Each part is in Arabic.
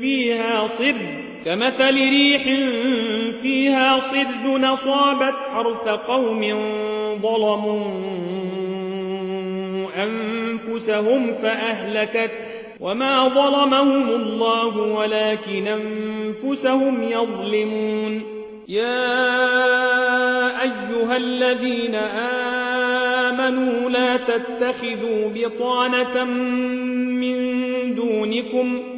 فيها صر كمثل ريح فيها صر نصابت حرث قوم ظلموا أنفسهم فأهلكت. وما ظلمهم الله ولكن أنفسهم يظلمون. يا أيها الذين آمنوا لا تتخذوا بطانة من دونكم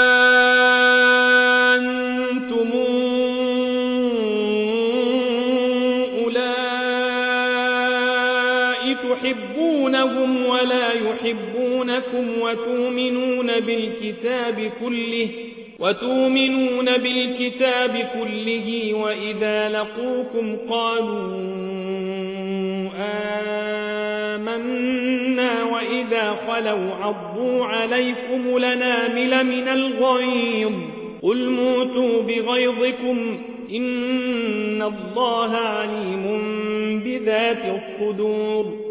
تحبونهم ولا يحبونكم وتؤمنون بالكتاب كله وتؤمنون بالكتاب كله وإذا لقوكم قالوا آمنا وإذا خلوا عضوا عليكم لنامل من الغيظ. قل موتوا بغيظكم إن الله عليم بذات الصدور.